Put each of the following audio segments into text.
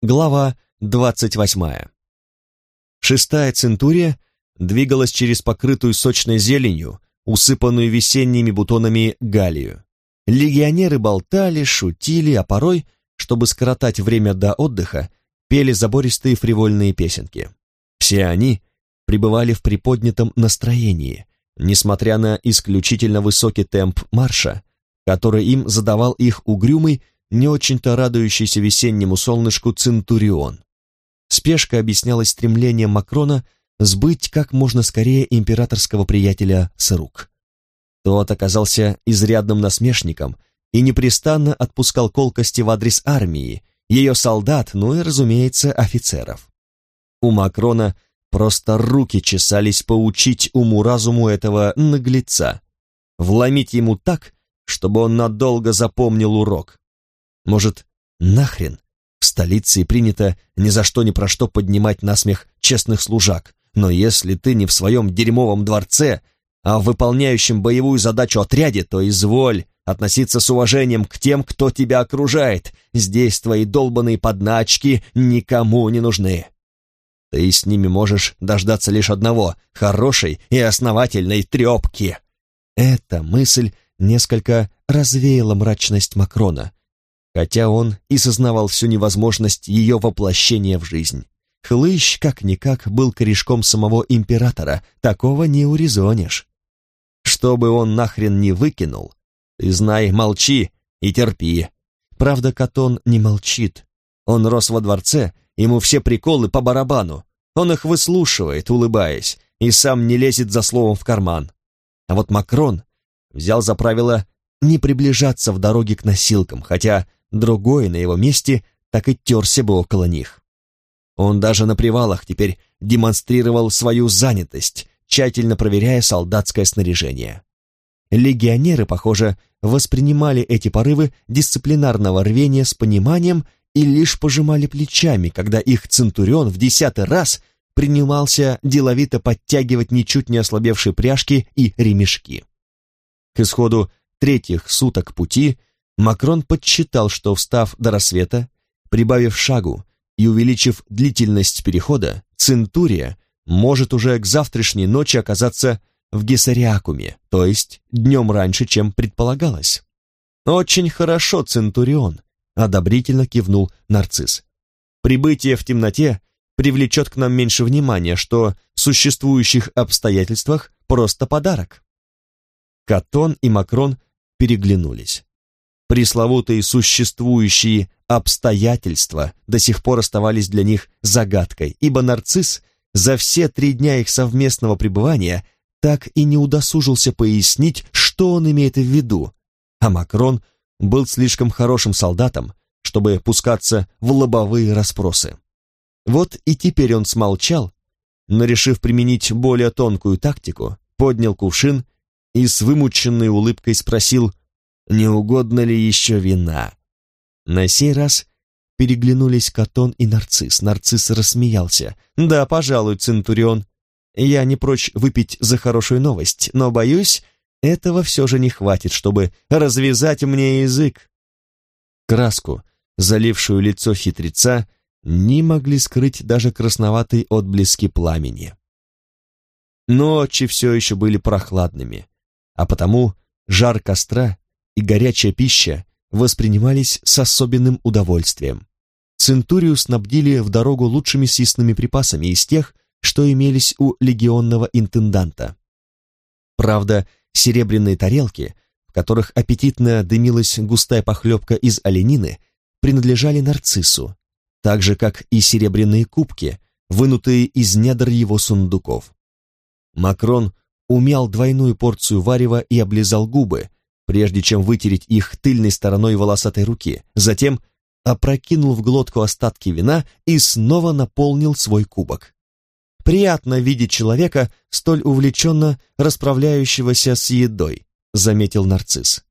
Глава двадцать восьмая. Шестая центурия двигалась через покрытую сочной зеленью, усыпанную весенними бутонами галию. Легионеры болтали, шутили, а порой, чтобы скоротать время до отдыха, пели забористые фривольные песенки. Все они пребывали в приподнятом настроении, несмотря на исключительно высокий темп марша, который им задавал их угрюмый, не очень-то радующийся весеннему солнышку Центурион. Спешка объяснялась стремлением Макрона сбыть как можно скорее императорского приятеля с рук. Тот оказался изрядным насмешником и непрестанно отпускал колкости в адрес армии, ее солдат, ну и, разумеется, офицеров. У Макрона просто руки чесались поучить уму-разуму этого наглеца, вломить ему так, чтобы он надолго запомнил урок. Может, нахрен? В столице принято ни за что ни про что поднимать насмех честных служак, но если ты не в своем дерьмовом дворце, а в выполняющем боевую задачу отряде, то изволь относиться с уважением к тем, кто тебя окружает. Здесь твои долбанные подначки никому не нужны. Ты с ними можешь дождаться лишь одного — хорошей и основательной трепки. Эта мысль несколько развеяла мрачность Макрона, хотя он и сознавал всю невозможность ее воплощения в жизнь. Хлыщ, как-никак, был корешком самого императора, такого не урезонишь. Что бы он нахрен не выкинул, ты знай, молчи и терпи. Правда, Катон не молчит. Он рос во дворце, ему все приколы по барабану. Он их выслушивает, улыбаясь, и сам не лезет за словом в карман. А вот Макрон взял за правило не приближаться в дороге к носилкам, хотя другой на его месте так и терся бы около них. Он даже на привалах теперь демонстрировал свою занятость, тщательно проверяя солдатское снаряжение. Легионеры, похоже, воспринимали эти порывы дисциплинарного рвения с пониманием и лишь пожимали плечами, когда их центурион в десятый раз принимался деловито подтягивать ничуть не ослабевшие пряжки и ремешки. К исходу третьих суток пути Макрон подсчитал, что, встав до рассвета, прибавив шагу и увеличив длительность перехода, Центурия может уже к завтрашней ночи оказаться в Гесариакуме, то есть днем раньше, чем предполагалось. «Очень хорошо, Центурион», — одобрительно кивнул нарцисс. «Прибытие в темноте привлечет к нам меньше внимания, что в существующих обстоятельствах просто подарок». Катон и Макрон переглянулись. Пресловутые существующие обстоятельства до сих пор оставались для них загадкой, ибо нарцисс за все три дня их совместного пребывания так и не удосужился пояснить, что он имеет в виду, а Макрон был слишком хорошим солдатом, чтобы пускаться в лобовые расспросы. Вот и теперь он смолчал, но, решив применить более тонкую тактику, поднял кувшин и с вымученной улыбкой спросил, не угодно ли еще вина. На сей раз переглянулись Катон и Нарцисс. Нарцисс рассмеялся. «Да, пожалуй, Центурион. Я не прочь выпить за хорошую новость, но, боюсь, этого все же не хватит, чтобы развязать мне язык». Краску, залившую лицо хитреца, не могли скрыть даже красноватые отблески пламени. Ночи все еще были прохладными, а потому жар костра и горячая пища воспринимались с особенным удовольствием. Центурию снабдили в дорогу лучшими съестными припасами из тех, что имелись у легионного интенданта. Правда, серебряные тарелки, в которых аппетитно дымилась густая похлебка из оленины, принадлежали нарциссу, так же, как и серебряные кубки, вынутые из недр его сундуков. Макрон умял двойную порцию варева и облизал губы, прежде чем вытереть их тыльной стороной волосатой руки, затем опрокинул в глотку остатки вина и снова наполнил свой кубок. «Приятно видеть человека, столь увлеченно расправляющегося с едой», заметил нарцисс.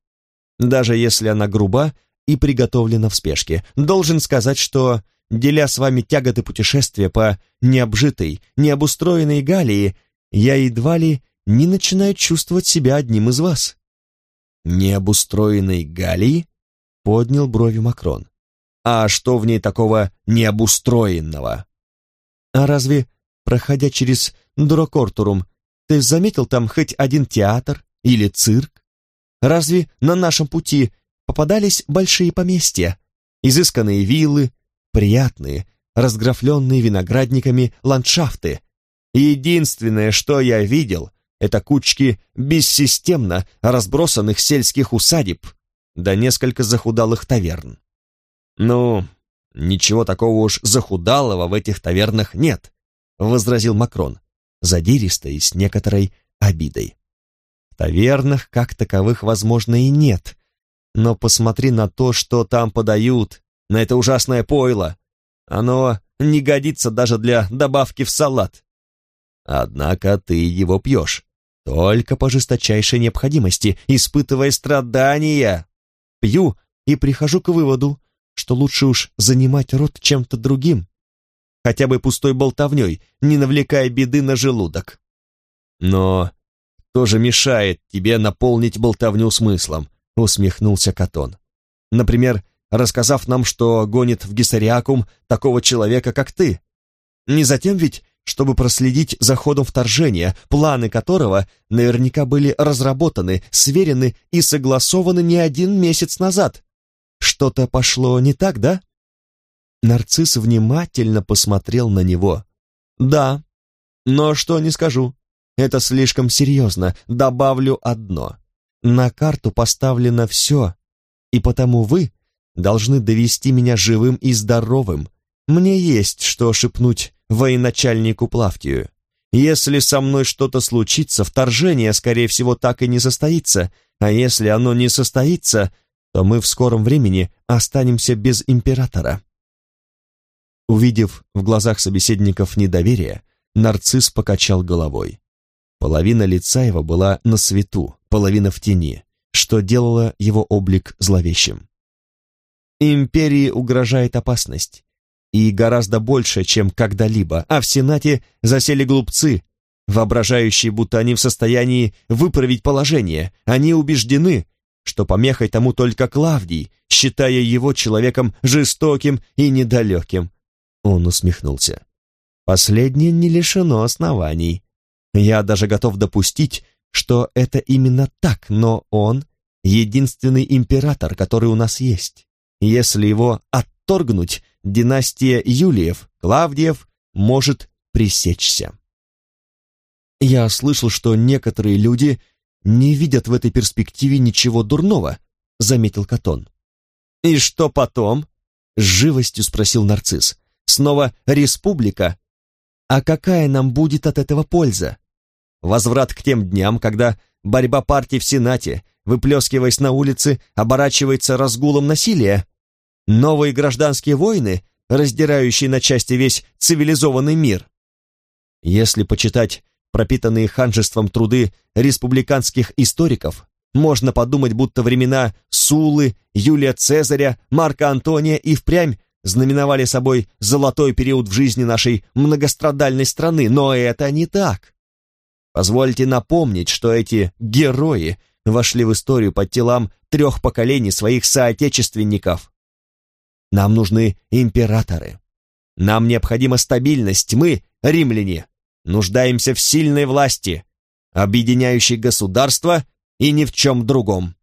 «Даже если она груба и приготовлена в спешке, должен сказать, что, деля с вами тяготы путешествия по необжитой, необустроенной Галлии, я едва ли не начинаю чувствовать себя одним из вас» необустроенной Галлии?» — поднял брови Макрон. А что в ней такого необустроенного? А разве, проходя через Дурокортурум, ты заметил там хоть один театр или цирк? Разве на нашем пути попадались большие поместья, изысканные виллы, приятные, разграфленные виноградниками ландшафты? Единственное, что я видел, это кучки бессистемно разбросанных сельских усадеб, да несколько захудалых таверн. «Ну, ничего такого уж захудалого в этих тавернах нет», — возразил Макрон, задиристо и с некоторой обидой. «В тавернах как таковых, возможно, и нет, но посмотри на то, что там подают, на это ужасное пойло. Оно не годится даже для добавки в салат. Однако ты его пьешь. Только по жесточайшей необходимости, испытывая страдания. Пью и прихожу к выводу, что лучше уж занимать рот чем-то другим, хотя бы пустой болтовней, не навлекая беды на желудок. Но тоже мешает тебе наполнить болтовню смыслом, усмехнулся Катон. Например, рассказав нам, что гонит в Гессариакум такого человека, как ты. Не затем ведь, чтобы проследить за ходом вторжения, планы которого наверняка были разработаны, сверены и согласованы не один месяц назад. Что-то пошло не так, да? Нарцисс внимательно посмотрел на него. Да, но что не скажу. Это слишком серьезно. Добавлю одно. На карту поставлено все, и потому вы должны довести меня живым и здоровым. Мне есть что шепнуть военачальнику Плавтию. Если со мной что-то случится, вторжение, скорее всего, так и не состоится, а если оно не состоится, то мы в скором времени останемся без императора. Увидев в глазах собеседников недоверие, нарцисс покачал головой. Половина лица его была на свету, половина в тени, что делало его облик зловещим. Империи угрожает опасность, и гораздо больше, чем когда-либо, а в Сенате засели глупцы, воображающие, будто они в состоянии выправить положение. Они убеждены, что помехой тому только Клавдий, считая его человеком жестоким и недалеким. Он усмехнулся. Последнее не лишено оснований. Я даже готов допустить, что это именно так, но он — единственный император, который у нас есть. Если его отторгнуть, династия Юлиев, Клавдиев может пресечься. Я слышал, что некоторые люди не видят в этой перспективе ничего дурного, заметил Катон. И что потом? С живостью спросил нарцисс. Снова республика? А какая нам будет от этого польза? Возврат к тем дням, когда борьба партий в Сенате, выплескиваясь на улице, оборачивается разгулом насилия? Новые гражданские войны, раздирающие на части весь цивилизованный мир? Если почитать пропитанные ханжеством труды республиканских историков, можно подумать, будто времена Сулы, Юлия Цезаря, Марка Антония и впрямь знаменовали собой золотой период в жизни нашей многострадальной страны, но это не так. Позвольте напомнить, что эти герои вошли в историю под телам трех поколений своих соотечественников. Нам нужны императоры. Нам необходима стабильность. Мы, римляне, нуждаемся в сильной власти, объединяющей государство и ни в чем другом.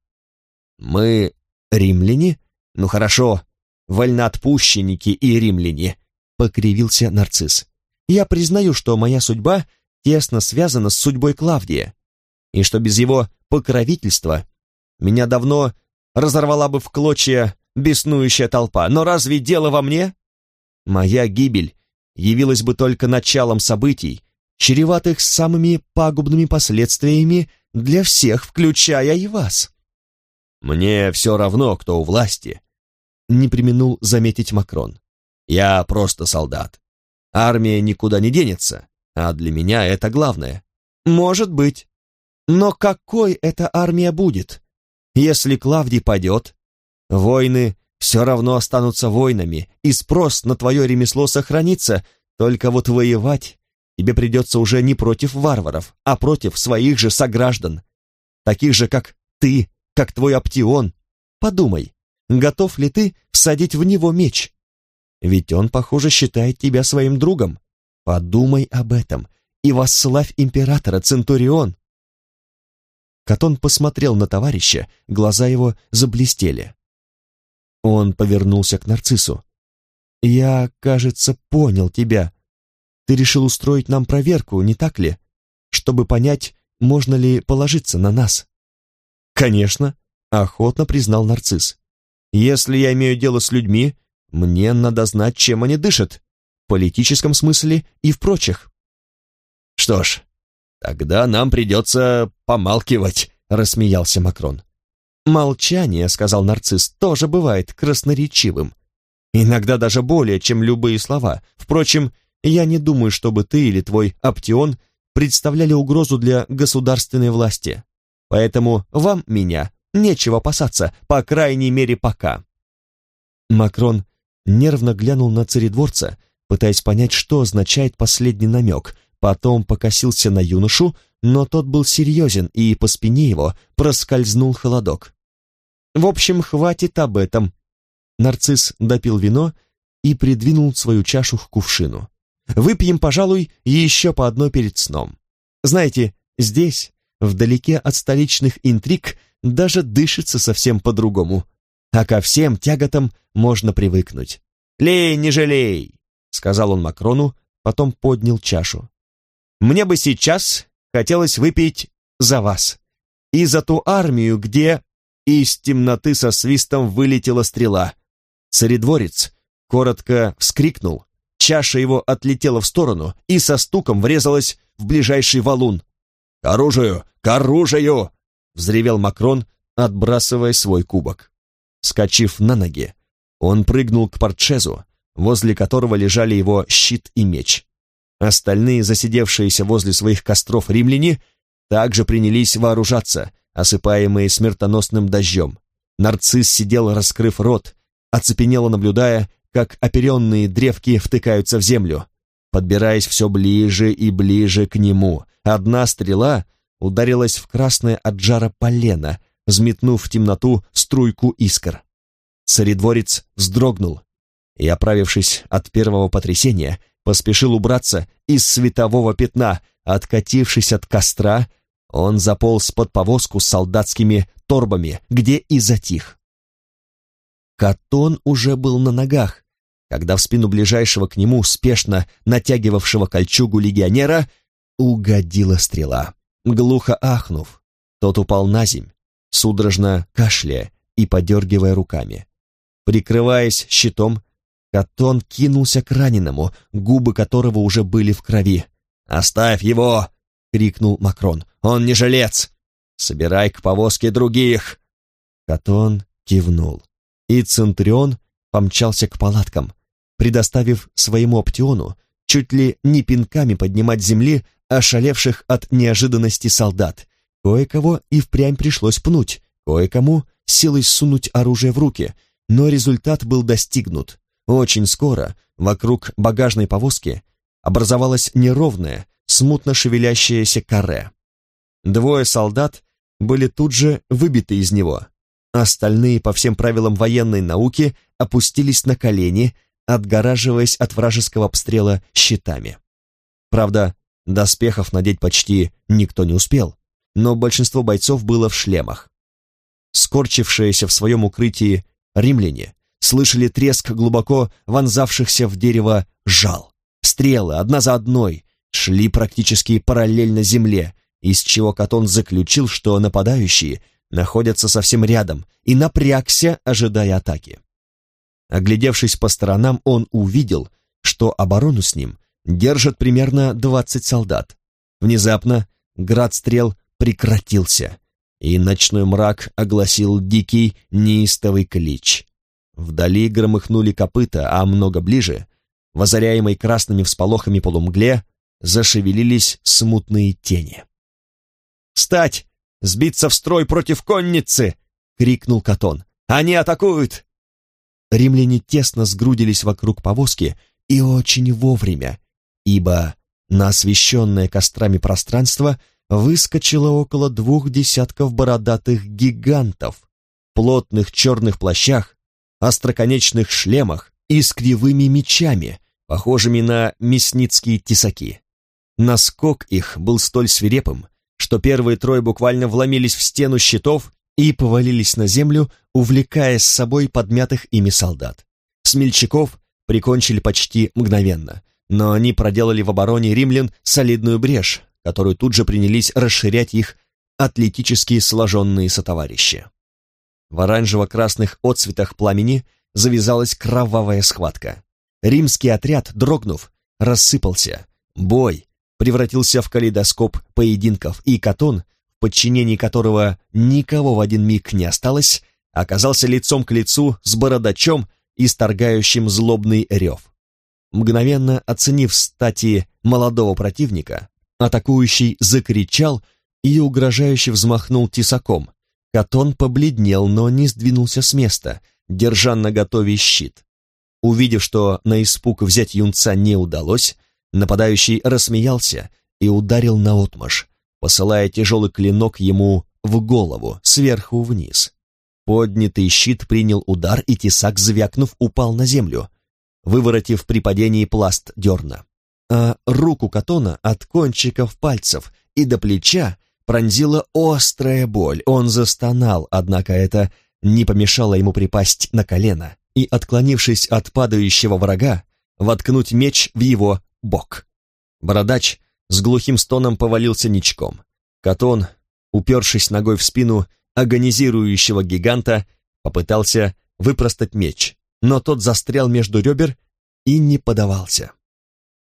Мы римляне? Ну хорошо, вольноотпущенники и римляне, покривился нарцисс. Я признаю, что моя судьба тесно связана с судьбой Клавдия, и что без его покровительства меня давно разорвала бы в клочья беснующая толпа. Но разве дело во мне? Моя гибель явилась бы только началом событий, чреватых самыми пагубными последствиями для всех, включая и вас. Мне все равно, кто у власти, не применул заметить Макрон. Я просто солдат. Армия никуда не денется, а для меня это главное. Может быть. Но какой эта армия будет? Если Клавдий падет, войны все равно останутся войнами, и спрос на твое ремесло сохранится, только вот воевать тебе придется уже не против варваров, а против своих же сограждан, таких же, как ты, как твой Аптион. Подумай, готов ли ты всадить в него меч? Ведь он, похоже, считает тебя своим другом. Подумай об этом и восславь императора, Центурион!» Катон посмотрел на товарища, глаза его заблестели. Он повернулся к нарциссу. «Я, кажется, понял тебя. Ты решил устроить нам проверку, не так ли? Чтобы понять, можно ли положиться на нас?» «Конечно», — охотно признал нарцисс. «Если я имею дело с людьми, мне надо знать, чем они дышат, в политическом смысле и в прочих». «Что ж, тогда нам придется помалкивать», — рассмеялся Макрон. «Молчание, — сказал нарцисс, — тоже бывает красноречивым. Иногда даже более, чем любые слова. Впрочем, я не думаю, чтобы ты или твой Аптион представляли угрозу для государственной власти. Поэтому вам, меня, нечего опасаться, по крайней мере, пока». Макрон нервно глянул на царедворца, пытаясь понять, что означает последний намек, потом покосился на юношу, но тот был серьезен, и по спине его проскользнул холодок. «В общем, хватит об этом». Нарцисс допил вино и придвинул свою чашу к кувшину. «Выпьем, пожалуй, еще по одной перед сном. Знаете, здесь, вдалеке от столичных интриг, даже дышится совсем по-другому, а ко всем тяготам можно привыкнуть. «Лей, не жалей!» — сказал он Макрону, потом поднял чашу. «Мне бы сейчас хотелось выпить за вас и за ту армию, где...» Из темноты со свистом вылетела стрела. Царедворец коротко вскрикнул, чаша его отлетела в сторону и со стуком врезалась в ближайший валун. «К оружию! К оружию!» — взревел Макрон, отбрасывая свой кубок. Скочив на ноги, он прыгнул к портшезу, возле которого лежали его щит и меч. Остальные, засидевшиеся возле своих костров римляне, также принялись вооружаться, осыпаемые смертоносным дождем. Нарцисс сидел, раскрыв рот, оцепенело наблюдая, как оперенные древки втыкаются в землю. Подбираясь все ближе и ближе к нему, одна стрела ударилась в красное от жара полено, взметнув в темноту струйку искр. Царедворец вздрогнул и, оправившись от первого потрясения, поспешил убраться из светового пятна, откатившись от костра, он заполз под повозку с солдатскими торбами, где и затих. Катон уже был на ногах, когда в спину ближайшего к нему, спешно натягивавшего кольчугу легионера, угодила стрела. Глухо ахнув, тот упал на земь, судорожно кашляя и подергивая руками. Прикрываясь щитом, Катон кинулся к раненому, губы которого уже были в крови. «Оставь его!» — крикнул Макрон. «Он не жилец! Собирай к повозке других!» Катон кивнул, и Центурион помчался к палаткам, предоставив своему оптиону чуть ли не пинками поднимать земли ошалевших от неожиданности солдат. Кое-кого и впрямь пришлось пнуть, кое-кому силой сунуть оружие в руки, но результат был достигнут. Очень скоро вокруг багажной повозки образовалась неровная, смутно шевелящаяся каре. Двое солдат были тут же выбиты из него. Остальные, по всем правилам военной науки, опустились на колени, отгораживаясь от вражеского обстрела щитами. Правда, доспехов надеть почти никто не успел, но большинство бойцов было в шлемах. Скорчившиеся в своем укрытии римляне слышали треск глубоко вонзавшихся в дерево жал. Стрелы, одна за одной, шли практически параллельно земле, из чего Катон заключил, что нападающие находятся совсем рядом, и напрягся, ожидая атаки. Оглядевшись по сторонам, он увидел, что оборону с ним держат примерно двадцать солдат. Внезапно град стрел прекратился, и ночной мрак огласил дикий неистовый клич. Вдали громыхнули копыта, а много ближе, в озаряемой красными всполохами полумгле, зашевелились смутные тени. «Встать! Сбиться в строй против конницы!» — крикнул Катон. «Они атакуют!» Римляне тесно сгрудились вокруг повозки и очень вовремя, ибо на освещенное кострами пространство выскочило около двух десятков бородатых гигантов, плотных черных плащах, остроконечных шлемах и с кривыми мечами, похожими на мясницкие тесаки. Наскок их был столь свирепым, что первые трое буквально вломились в стену щитов и повалились на землю, увлекая с собой подмятых ими солдат. Смельчаков прикончили почти мгновенно, но они проделали в обороне римлян солидную брешь, которую тут же принялись расширять их атлетически сложенные сотоварищи. В оранжево-красных отцветах пламени завязалась кровавая схватка. Римский отряд, дрогнув, рассыпался. Бой превратился в калейдоскоп поединков, и Катон, в подчинении которого никого в один миг не осталось, оказался лицом к лицу с бородачом, исторгающим злобный рев. Мгновенно оценив стати молодого противника, атакующий закричал и угрожающе взмахнул тесаком. Катон побледнел, но не сдвинулся с места, держа на готове щит. Увидев, что на испуг взять юнца не удалось, нападающий рассмеялся и ударил наотмашь, посылая тяжелый клинок ему в голову, сверху вниз. Поднятый щит принял удар, и тесак, звякнув, упал на землю, выворотив при падении пласт дерна. А руку Катона от кончиков пальцев и до плеча пронзила острая боль. Он застонал, однако это не помешало ему припасть на колено и, отклонившись от падающего врага, воткнуть меч в его бок. Бородач с глухим стоном повалился ничком. Катон, упершись ногой в спину агонизирующего гиганта, попытался выпростать меч, но тот застрял между ребер и не подавался.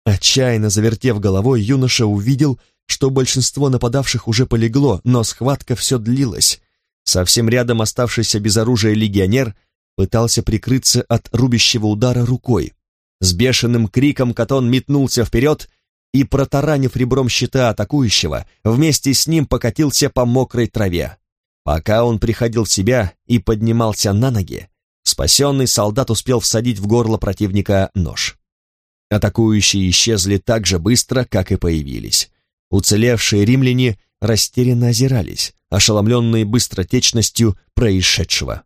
Отчаянно завертев головой, юноша увидел, что большинство нападавших уже полегло, но схватка все длилась. Совсем рядом оставшийся без оружия легионер пытался прикрыться от рубящего удара рукой. С бешеным криком Катон метнулся вперед и, протаранив ребром щита атакующего, вместе с ним покатился по мокрой траве. Пока он приходил в себя и поднимался на ноги, спасенный солдат успел всадить в горло противника нож. Атакующие исчезли так же быстро, как и появились. Уцелевшие римляне растерянно озирались, ошеломленные быстротечностью происшедшего.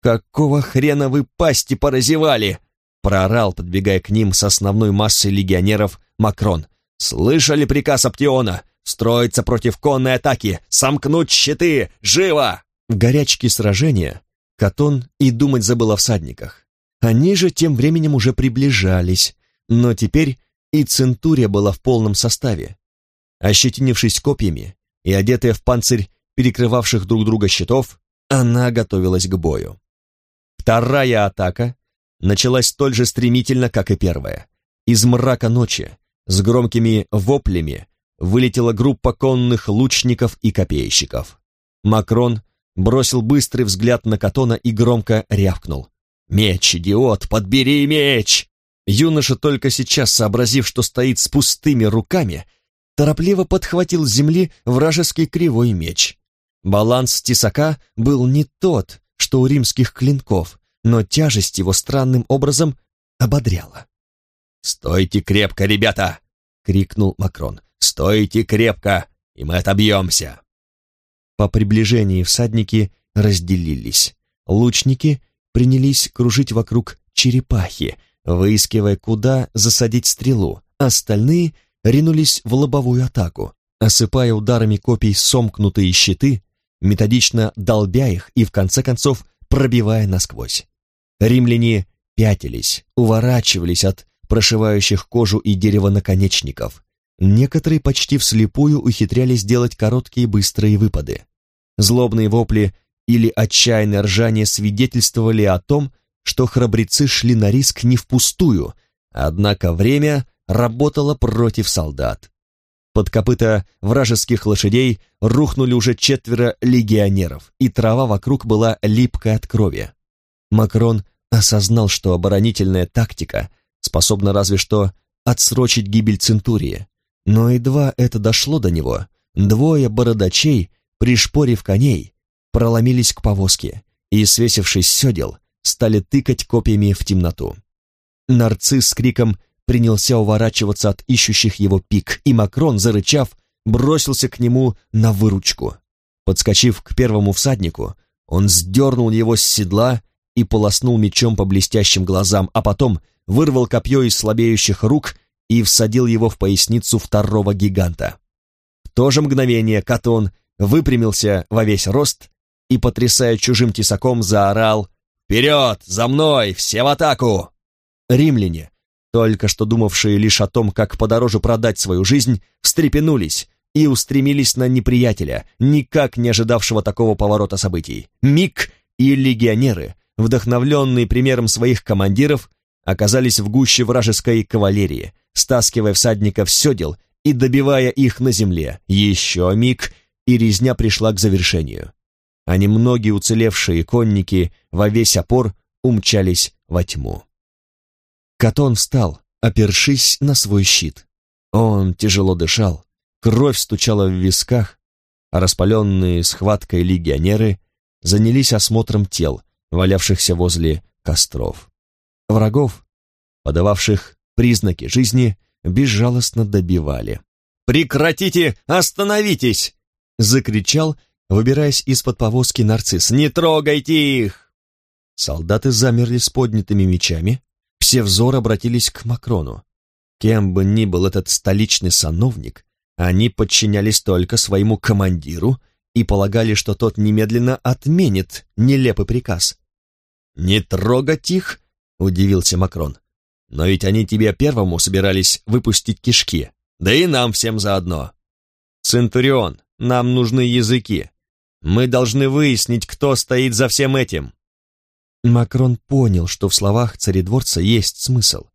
«Какого хрена вы пасти поразевали?» Проорал, подбегая к ним с основной массой легионеров Макрон. «Слышали приказ Аптиона? Строиться против конной атаки! Сомкнуть щиты! Живо!» В горячке сражения Катон и думать забыл о всадниках. Они же тем временем уже приближались, но теперь и Центурия была в полном составе. Ощетинившись копьями и одетая в панцирь перекрывавших друг друга щитов, она готовилась к бою. Вторая атака началась столь же стремительно, как и первая. Из мрака ночи, с громкими воплями, вылетела группа конных лучников и копейщиков. Макрон бросил быстрый взгляд на Катона и громко рявкнул. «Меч, идиот, подбери меч!» Юноша, только сейчас сообразив, что стоит с пустыми руками, торопливо подхватил с земли вражеский кривой меч. Баланс тесака был не тот, что у римских клинков, но тяжесть его странным образом ободряла. «Стойте крепко, ребята!» — крикнул Макрон. «Стойте крепко, и мы отобьемся!» По приближении всадники разделились. Лучники принялись кружить вокруг черепахи, выискивая, куда засадить стрелу. Остальные ринулись в лобовую атаку, осыпая ударами копий сомкнутые щиты, методично долбя их и, в конце концов, пробивая насквозь. Римляне пятились, уворачивались от прошивающих кожу и дерево наконечников. Некоторые почти вслепую ухитрялись делать короткие быстрые выпады. Злобные вопли или отчаянное ржание свидетельствовали о том, что храбрецы шли на риск не впустую, однако время работало против солдат. Под копыта вражеских лошадей рухнули уже четверо легионеров, и трава вокруг была липкой от крови. Макрон осознал, что оборонительная тактика способна разве что отсрочить гибель Центурии. Но едва это дошло до него, двое бородачей, пришпорив коней, проломились к повозке и, свесившись с седел, стали тыкать копьями в темноту. Нарцисс с криком принялся уворачиваться от ищущих его пик, и Макрон, зарычав, бросился к нему на выручку. Подскочив к первому всаднику, Он сдернул его с седла и полоснул мечом по блестящим глазам, а потом вырвал копье из слабеющих рук и всадил его в поясницу второго гиганта. В то же мгновение Катон выпрямился во весь рост и, потрясая чужим тесаком, заорал «Вперед! За мной! Все в атаку!» Римляне, только что думавшие лишь о том, как подороже продать свою жизнь, встрепенулись и устремились на неприятеля, никак не ожидавшего такого поворота событий. Миг и легионеры, вдохновленные примером своих командиров, оказались в гуще вражеской кавалерии, стаскивая всадников седел и добивая их на земле. Еще миг, и резня пришла к завершению. А немногие уцелевшие конники во весь опор умчались во тьму. Катон встал, опершись на свой щит. Он тяжело дышал, кровь стучала в висках, а распаленные схваткой легионеры занялись осмотром тел, валявшихся возле костров. Врагов, подававших признаки жизни, безжалостно добивали. «Прекратите! Остановитесь!» — закричал, выбираясь из-под повозки нарцисс. «Не трогайте их!» Солдаты замерли с поднятыми мечами, все взоры обратились к Макрону. Кем бы ни был этот столичный сановник, они подчинялись только своему командиру и полагали, что тот немедленно отменит нелепый приказ. «Не трогать их?» — удивился Макрон. «Но ведь они тебе первому собирались выпустить кишки, да и нам всем заодно. Центурион, нам нужны языки. Мы должны выяснить, кто стоит за всем этим». Макрон понял, что в словах царедворца есть смысл.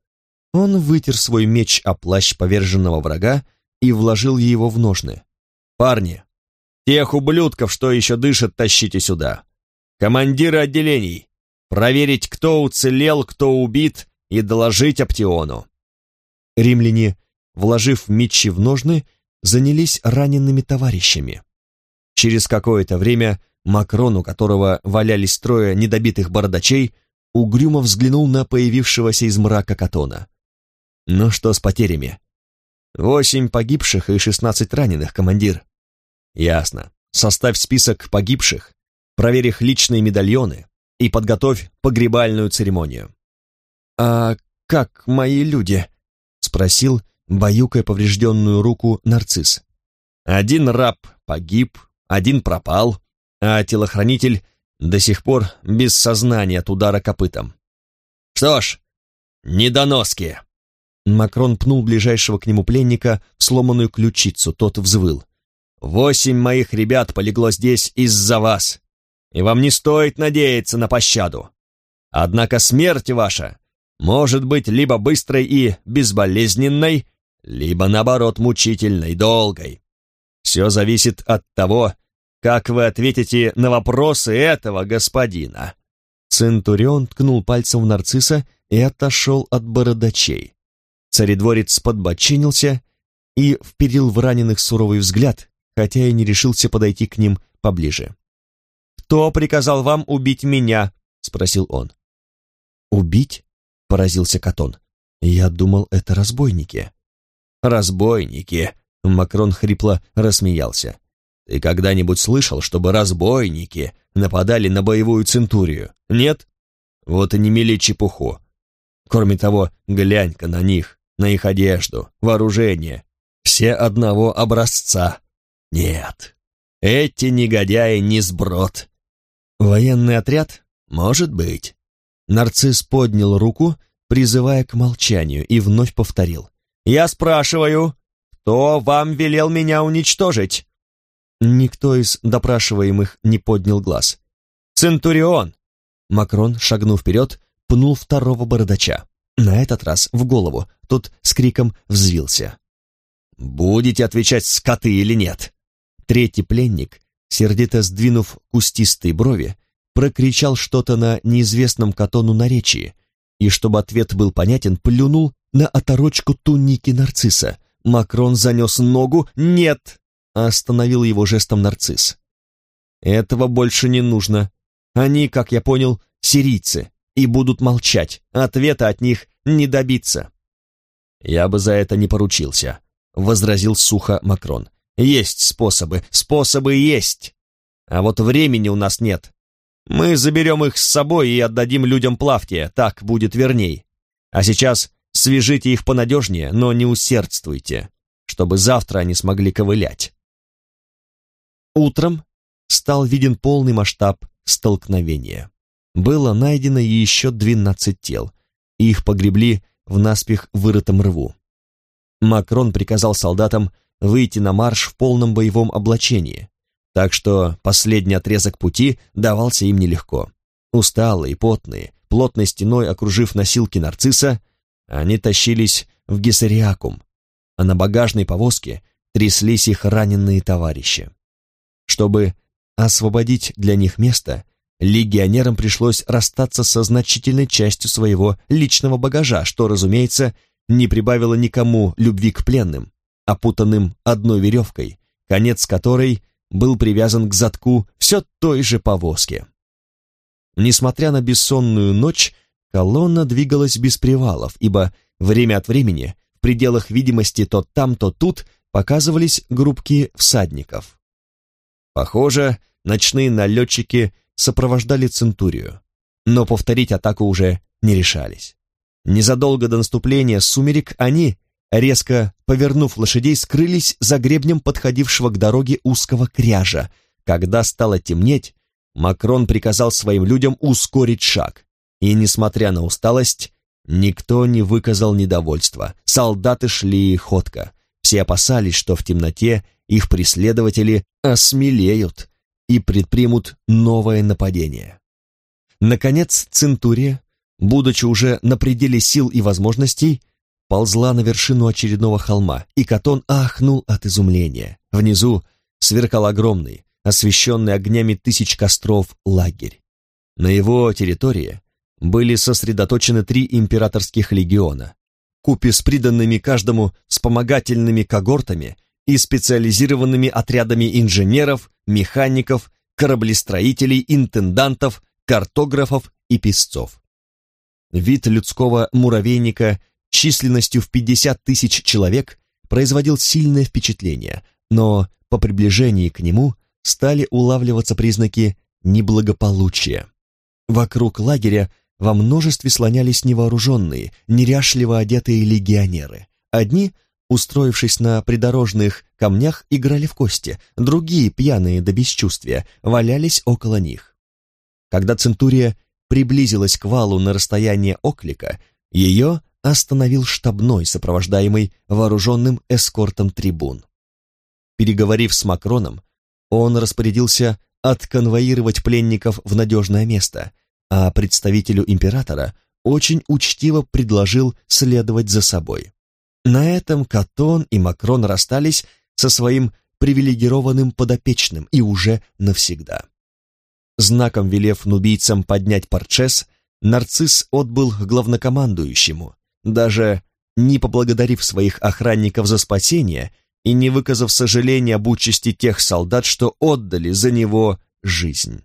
Он вытер свой меч о плащ поверженного врага и вложил его в ножны. «Парни, тех ублюдков, что еще дышат, тащите сюда. Командиры отделений, проверить, кто уцелел, кто убит, и доложить Аптиону». Римляне, вложив мечи в ножны, занялись ранеными товарищами. Через какое-то время Макрон, у которого валялись трое недобитых бородачей, угрюмо взглянул на появившегося из мрака Катона. «Ну что с потерями?» «Восемь погибших и шестнадцать раненых, командир». «Ясно. Составь список погибших, проверь их личные медальоны и подготовь погребальную церемонию». «А как мои люди?» — спросил, баюкая поврежденную руку нарцисс. «Один раб погиб, один пропал, а телохранитель до сих пор без сознания от удара копытом. Что ж, недоноски!» Макрон пнул ближайшего к нему пленника в сломанную ключицу, тот взвыл. «Восемь моих ребят полегло здесь из-за вас, и вам не стоит надеяться на пощаду. Однако смерть ваша может быть либо быстрой и безболезненной, либо, наоборот, мучительной, долгой. Все зависит от того, как вы ответите на вопросы этого господина. Центурион ткнул пальцем в нарцисса и отошел от бородачей. Царедворец подбочинился и вперил в раненых суровый взгляд, хотя и не решился подойти к ним поближе. «Кто приказал вам убить меня?» — спросил он. «Убить?» — поразился Катон. «Я думал, это разбойники». «Разбойники!» — Макрон хрипло рассмеялся. «Ты когда-нибудь слышал, чтобы разбойники нападали на боевую центурию? Нет? Вот и не мели чепуху. Кроме того, глянь-ка на них на их одежду, вооружение. Все одного образца. Нет, эти негодяи не сброд. Военный отряд? Может быть. Нарцисс поднял руку, призывая к молчанию, и вновь повторил. «Я спрашиваю, кто вам велел меня уничтожить?» Никто из допрашиваемых не поднял глаз. «Центурион!» Макрон, шагнув вперед, пнул второго бородача. На этот раз в голову, тот с криком взвился. «Будете отвечать, скоты или нет?» Третий пленник, сердито сдвинув кустистые брови, прокричал что-то на неизвестном катону наречии, и, чтобы ответ был понятен, плюнул на оторочку туники нарцисса. Макрон занес ногу «Нет!» остановил его жестом нарцисс. «Этого больше не нужно. Они, как я понял, сирийцы и будут молчать, ответа от них не добиться. «Я бы за это не поручился», — возразил сухо Макрон. «Есть способы, способы есть. А вот времени у нас нет. Мы заберем их с собой и отдадим людям плавтия, так будет верней. А сейчас свяжите их понадежнее, но не усердствуйте, чтобы завтра они смогли ковылять. Утром стал виден полный масштаб столкновения. Было найдено еще двенадцать тел, и их погребли в наспех вырытом рву. Макрон приказал солдатам выйти на марш в полном боевом облачении, так что последний отрезок пути давался им нелегко. Усталые, потные, плотной стеной окружив носилки нарцисса, они тащились в Гессериакум, а на багажной повозке тряслись их раненые товарищи. Чтобы освободить для них место, легионерам пришлось расстаться со значительной частью своего личного багажа, что, разумеется, не прибавило никому любви к пленным, опутанным одной веревкой, конец которой был привязан к задку все той же повозки. Несмотря на бессонную ночь, колонна двигалась без привалов, ибо время от времени в пределах видимости то там, то тут показывались группки всадников. Похоже, ночные налетчики сопровождали Центурию, но повторить атаку уже не решались. Незадолго до наступления сумерек они, резко повернув лошадей, скрылись за гребнем подходившего к дороге узкого кряжа. Когда стало темнеть, Макрон приказал своим людям ускорить шаг, и, несмотря на усталость, никто не выказал недовольства. Солдаты шли ходко. Все опасались, что в темноте их преследователи осмелеют и предпримут новое нападение. Наконец, Центурия, будучи уже на пределе сил и возможностей, ползла на вершину очередного холма, и Катон ахнул от изумления. Внизу сверкал огромный, освещенный огнями тысяч костров лагерь. На его территории были сосредоточены три императорских легиона, купе с приданными каждому вспомогательными когортами и специализированными отрядами инженеров, механиков, кораблестроителей, интендантов, картографов и песцов. Вид людского муравейника численностью в 50 тысяч человек производил сильное впечатление, но по приближении к нему стали улавливаться признаки неблагополучия. Вокруг лагеря во множестве слонялись невооруженные, неряшливо одетые легионеры. Одни, устроившись на придорожных камнях, играли в кости, другие, пьяные до бесчувствия, валялись около них. Когда Центурия приблизилась к валу на расстояние оклика, ее остановил штабной, сопровождаемый вооруженным эскортом трибун. Переговорив с Макроном, он распорядился отконвоировать пленников в надежное место, а представителю императора очень учтиво предложил следовать за собой. На этом Катон и Макрон расстались со своим привилегированным подопечным и уже навсегда. Знаком велев нубийцам поднять парчес, нарцисс отбыл к главнокомандующему, даже не поблагодарив своих охранников за спасение и не выказав сожаления об участи тех солдат, что отдали за него жизнь.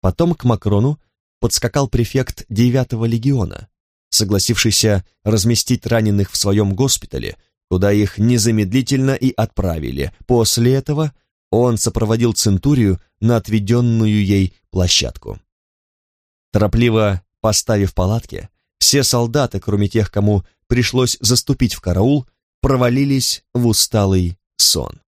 Потом к Макрону подскакал префект девятого легиона, согласившийся разместить раненых в своем госпитале, куда их незамедлительно и отправили. После этого он сопроводил Центурию на отведенную ей площадку. Торопливо поставив палатки, все солдаты, кроме тех, кому пришлось заступить в караул, провалились в усталый сон.